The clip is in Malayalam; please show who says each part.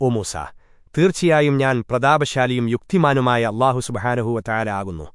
Speaker 1: ഓ മൂസ തീർച്ചയായും ഞാൻ പ്രതാപശാലിയും യുക്തിമാനുമായ അള്ളാഹു സുബഹാനഹുവ ആകുന്നു.